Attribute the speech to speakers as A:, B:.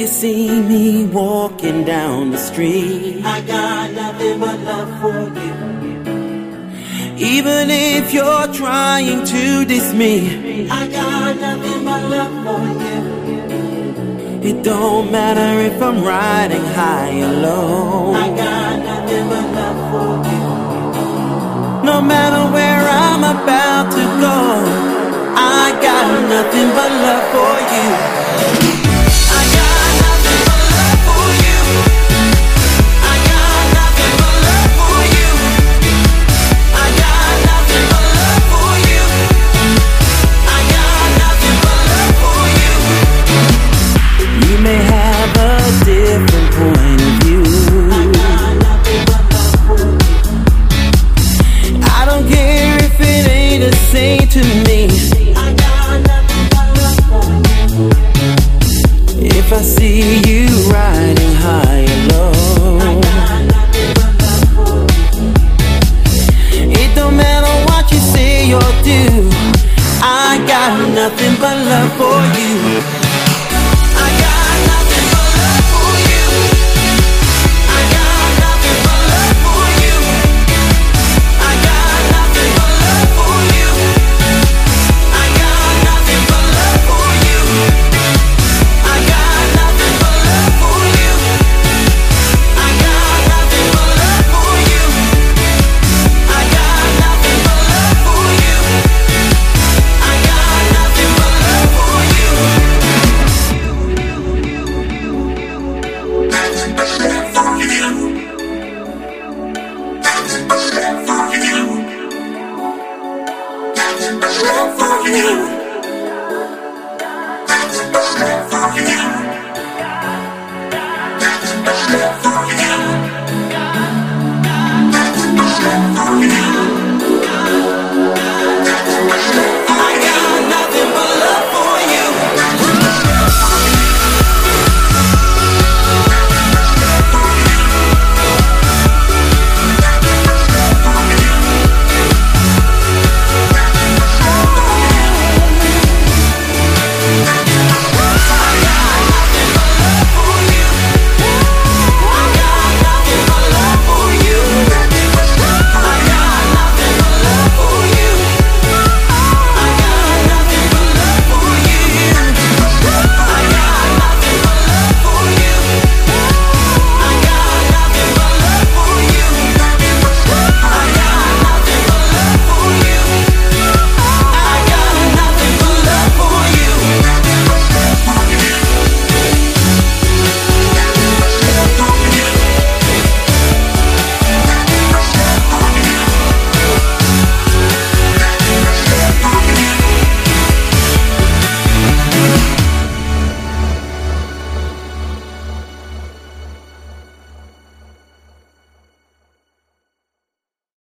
A: you see me walking down the street,
B: I got nothing but love for you.
A: even if you're trying to diss me,
B: I got nothing but love for you.
A: it don't matter if I'm riding high or low.
B: I got nothing but love for you.
A: No matter where I'm about to go, I got nothing but love for you. to me. If I see you riding high and low, it don't matter what you say or do.
B: I got nothing but love for you.
A: Thank you.